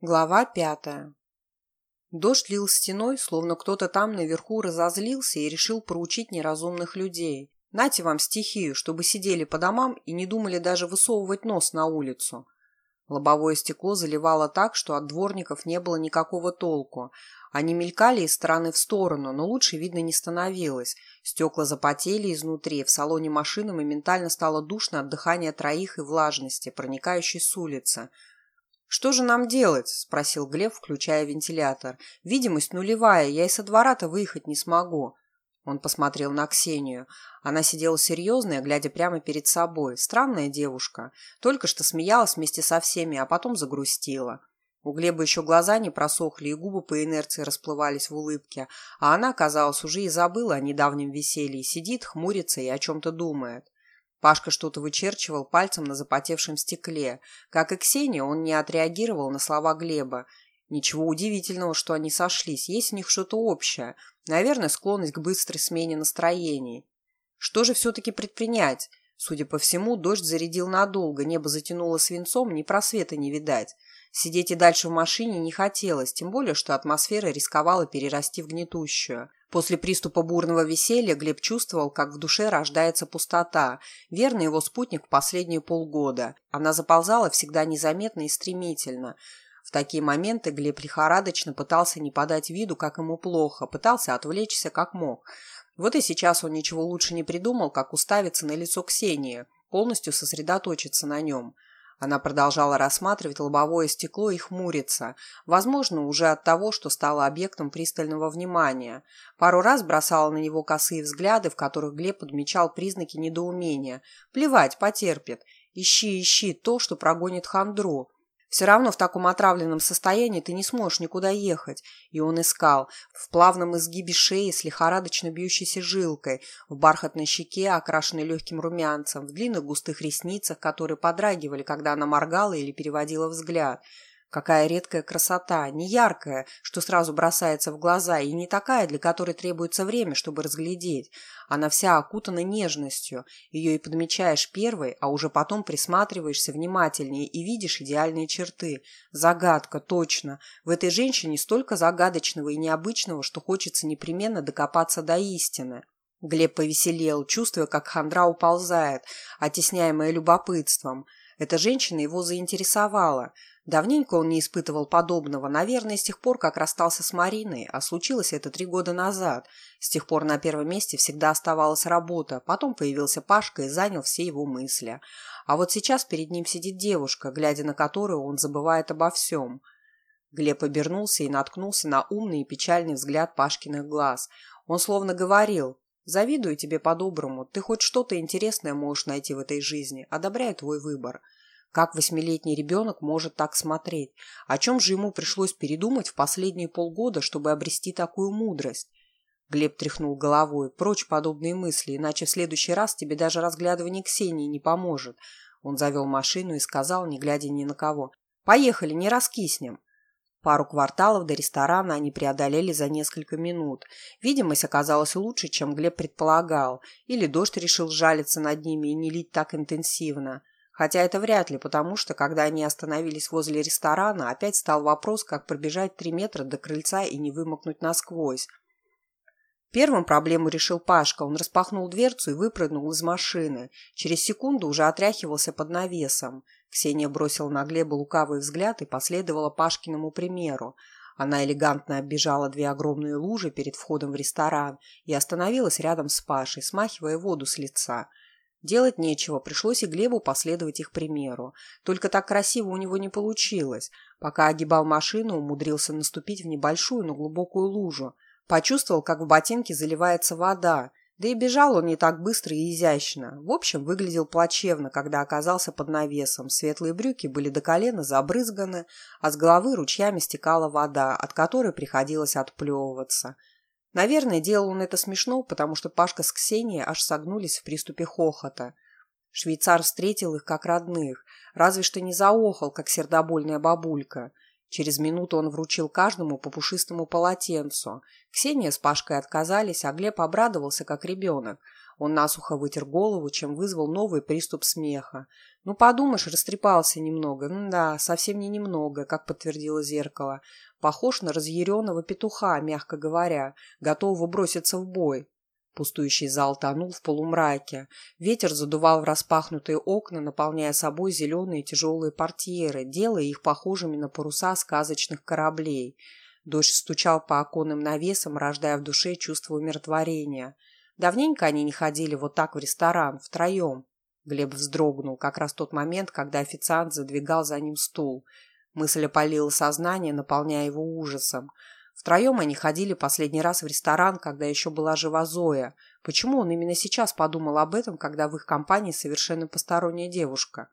Глава пятая. Дождь лил стеной, словно кто-то там наверху разозлился и решил проучить неразумных людей. Нате вам стихию, чтобы сидели по домам и не думали даже высовывать нос на улицу. Лобовое стекло заливало так, что от дворников не было никакого толку. Они мелькали из стороны в сторону, но лучше видно не становилось. Стекла запотели изнутри, в салоне машины моментально стало душно от дыхания троих и влажности, проникающей с улицы – «Что же нам делать?» – спросил Глеб, включая вентилятор. «Видимость нулевая, я и со двора-то выехать не смогу». Он посмотрел на Ксению. Она сидела серьезная, глядя прямо перед собой. Странная девушка. Только что смеялась вместе со всеми, а потом загрустила. У Глеба еще глаза не просохли, и губы по инерции расплывались в улыбке, а она, казалось, уже и забыла о недавнем веселье, сидит, хмурится и о чем-то думает. Пашка что-то вычерчивал пальцем на запотевшем стекле. Как и Ксения, он не отреагировал на слова Глеба. Ничего удивительного, что они сошлись. Есть у них что-то общее. Наверное, склонность к быстрой смене настроений. Что же все-таки предпринять? Судя по всему, дождь зарядил надолго, небо затянуло свинцом, ни просвета не видать. Сидеть и дальше в машине не хотелось, тем более, что атмосфера рисковала перерасти в гнетущую. После приступа бурного веселья Глеб чувствовал, как в душе рождается пустота, верный его спутник последние полгода. Она заползала всегда незаметно и стремительно. В такие моменты Глеб лихорадочно пытался не подать виду, как ему плохо, пытался отвлечься как мог. Вот и сейчас он ничего лучше не придумал, как уставиться на лицо Ксении, полностью сосредоточиться на нем – она продолжала рассматривать лобовое стекло и хмуриться, возможно, уже от того, что стала объектом пристального внимания. Пару раз бросала на него косые взгляды, в которых Глеб подмечал признаки недоумения. «Плевать, потерпит. Ищи, ищи то, что прогонит хандру. Все равно в таком отравленном состоянии ты не сможешь никуда ехать. И он искал. В плавном изгибе шеи с лихорадочно бьющейся жилкой, в бархатной щеке, окрашенной легким румянцем, в длинных густых ресницах, которые подрагивали, когда она моргала или переводила взгляд – Какая редкая красота, не яркая, что сразу бросается в глаза, и не такая, для которой требуется время, чтобы разглядеть. Она вся окутана нежностью. Ее и подмечаешь первой, а уже потом присматриваешься внимательнее и видишь идеальные черты. Загадка, точно. В этой женщине столько загадочного и необычного, что хочется непременно докопаться до истины. Глеб повеселел, чувствуя, как хандра уползает, оттесняемая любопытством. Эта женщина его заинтересовала – Давненько он не испытывал подобного, наверное, с тех пор, как расстался с Мариной, а случилось это три года назад. С тех пор на первом месте всегда оставалась работа, потом появился Пашка и занял все его мысли. А вот сейчас перед ним сидит девушка, глядя на которую он забывает обо всем. Глеб обернулся и наткнулся на умный и печальный взгляд Пашкиных глаз. Он словно говорил «Завидую тебе по-доброму, ты хоть что-то интересное можешь найти в этой жизни, одобряю твой выбор». Как восьмилетний ребенок может так смотреть? О чем же ему пришлось передумать в последние полгода, чтобы обрести такую мудрость? Глеб тряхнул головой. Прочь подобные мысли, иначе в следующий раз тебе даже разглядывание Ксении не поможет. Он завел машину и сказал, не глядя ни на кого. «Поехали, не раскиснем». Пару кварталов до ресторана они преодолели за несколько минут. Видимость оказалась лучше, чем Глеб предполагал. Или дождь решил жалиться над ними и не лить так интенсивно. Хотя это вряд ли, потому что, когда они остановились возле ресторана, опять стал вопрос, как пробежать три метра до крыльца и не вымокнуть насквозь. Первым проблему решил Пашка. Он распахнул дверцу и выпрыгнул из машины. Через секунду уже отряхивался под навесом. Ксения бросила на Глеба лукавый взгляд и последовала Пашкиному примеру. Она элегантно оббежала две огромные лужи перед входом в ресторан и остановилась рядом с Пашей, смахивая воду с лица – Делать нечего, пришлось и Глебу последовать их примеру. Только так красиво у него не получилось. Пока огибал машину, умудрился наступить в небольшую, но глубокую лужу. Почувствовал, как в ботинке заливается вода. Да и бежал он не так быстро и изящно. В общем, выглядел плачевно, когда оказался под навесом. Светлые брюки были до колена забрызганы, а с головы ручьями стекала вода, от которой приходилось отплевываться. Наверное, делал он это смешно, потому что Пашка с Ксенией аж согнулись в приступе хохота. Швейцар встретил их как родных, разве что не заохал, как сердобольная бабулька. Через минуту он вручил каждому по пушистому полотенцу. Ксения с Пашкой отказались, а Глеб обрадовался, как ребенок. Он насухо вытер голову, чем вызвал новый приступ смеха. «Ну, подумаешь, растрепался немного. Ну да, совсем не немного, как подтвердило зеркало. Похож на разъяренного петуха, мягко говоря, готового броситься в бой». Пустующий зал тонул в полумраке. Ветер задувал в распахнутые окна, наполняя собой зеленые тяжелые портьеры, делая их похожими на паруса сказочных кораблей. Дождь стучал по оконным навесам, рождая в душе чувство умиротворения – Давненько они не ходили вот так в ресторан, втроем. Глеб вздрогнул, как раз тот момент, когда официант задвигал за ним стул. Мысль опалила сознание, наполняя его ужасом. Втроем они ходили последний раз в ресторан, когда еще была жива Зоя. Почему он именно сейчас подумал об этом, когда в их компании совершенно посторонняя девушка?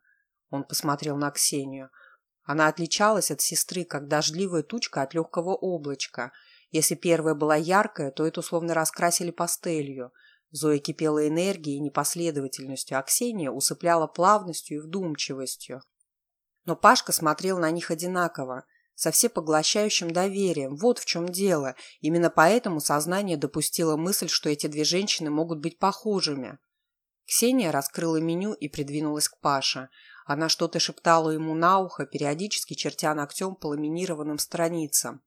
Он посмотрел на Ксению. Она отличалась от сестры, как дождливая тучка от легкого облачка – если первая была яркая, то эту словно раскрасили пастелью. Зоя кипела энергией и непоследовательностью, а Ксения усыпляла плавностью и вдумчивостью. Но Пашка смотрел на них одинаково, со всепоглощающим доверием. Вот в чем дело. Именно поэтому сознание допустило мысль, что эти две женщины могут быть похожими. Ксения раскрыла меню и придвинулась к Паше. Она что-то шептала ему на ухо, периодически чертя ногтем по ламинированным страницам.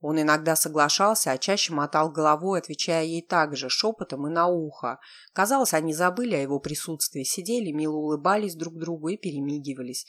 Он иногда соглашался, а чаще мотал головой, отвечая ей также, шепотом и на ухо. Казалось, они забыли о его присутствии, сидели, мило улыбались друг другу и перемигивались.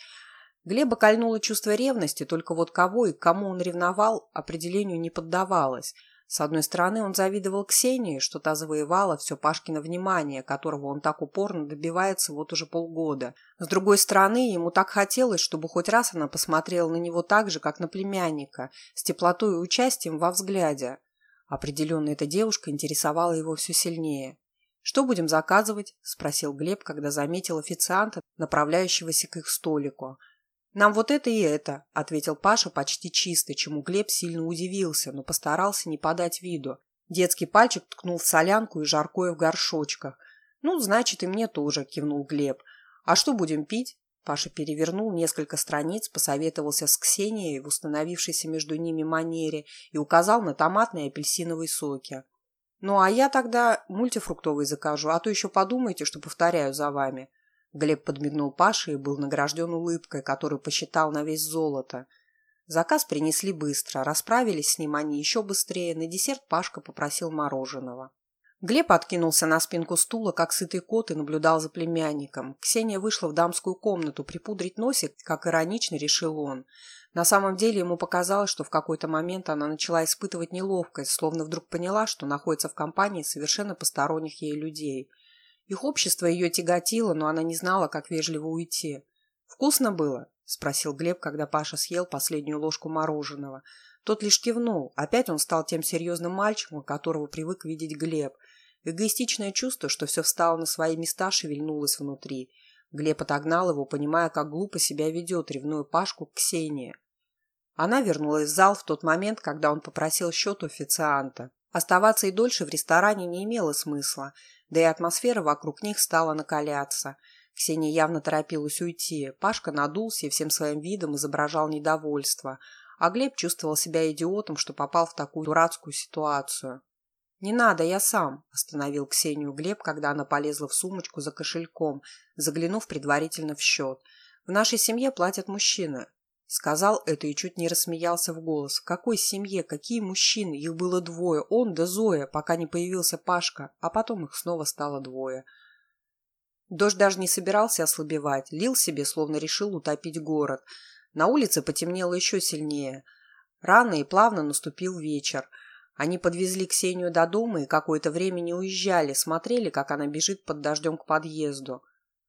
Глеба кольнуло чувство ревности, только вот кого и кому он ревновал, определению не поддавалось – с одной стороны, он завидовал Ксении, что та завоевала все Пашкино внимание, которого он так упорно добивается вот уже полгода. С другой стороны, ему так хотелось, чтобы хоть раз она посмотрела на него так же, как на племянника, с теплотой и участием во взгляде. Определенно, эта девушка интересовала его все сильнее. «Что будем заказывать?» – спросил Глеб, когда заметил официанта, направляющегося к их столику – «Нам вот это и это», – ответил Паша почти чисто, чему Глеб сильно удивился, но постарался не подать виду. Детский пальчик ткнул в солянку и жаркое в горшочках. «Ну, значит, и мне тоже», – кивнул Глеб. «А что будем пить?» Паша перевернул несколько страниц, посоветовался с Ксенией в установившейся между ними манере и указал на томатные и апельсиновые соки. «Ну, а я тогда мультифруктовый закажу, а то еще подумайте, что повторяю за вами». Глеб подмигнул Паше и был награжден улыбкой, которую посчитал на весь золото. Заказ принесли быстро, расправились с ним они еще быстрее. На десерт Пашка попросил мороженого. Глеб откинулся на спинку стула, как сытый кот, и наблюдал за племянником. Ксения вышла в дамскую комнату припудрить носик, как иронично решил он. На самом деле ему показалось, что в какой-то момент она начала испытывать неловкость, словно вдруг поняла, что находится в компании совершенно посторонних ей людей – их общество ее тяготило, но она не знала, как вежливо уйти. «Вкусно было?» – спросил Глеб, когда Паша съел последнюю ложку мороженого. Тот лишь кивнул. Опять он стал тем серьезным мальчиком, которого привык видеть Глеб. Эгоистичное чувство, что все встало на свои места, шевельнулось внутри. Глеб отогнал его, понимая, как глупо себя ведет, ревную Пашку к Ксении. Она вернулась в зал в тот момент, когда он попросил счет у официанта. Оставаться и дольше в ресторане не имело смысла да и атмосфера вокруг них стала накаляться. Ксения явно торопилась уйти. Пашка надулся и всем своим видом изображал недовольство, а Глеб чувствовал себя идиотом, что попал в такую дурацкую ситуацию. «Не надо, я сам», – остановил Ксению Глеб, когда она полезла в сумочку за кошельком, заглянув предварительно в счет. «В нашей семье платят мужчины. Сказал это и чуть не рассмеялся в голос. В какой семье? Какие мужчины? Их было двое. Он да Зоя, пока не появился Пашка, а потом их снова стало двое. Дождь даже не собирался ослабевать, лил себе, словно решил утопить город. На улице потемнело еще сильнее. Рано и плавно наступил вечер. Они подвезли Ксению до дома и какое-то время не уезжали, смотрели, как она бежит под дождем к подъезду.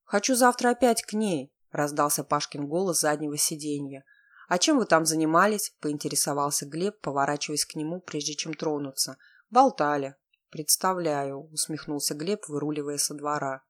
«Хочу завтра опять к ней», – раздался Пашкин голос заднего сиденья. «А чем вы там занимались?» – поинтересовался Глеб, поворачиваясь к нему, прежде чем тронуться. «Болтали». «Представляю», – усмехнулся Глеб, выруливая со двора.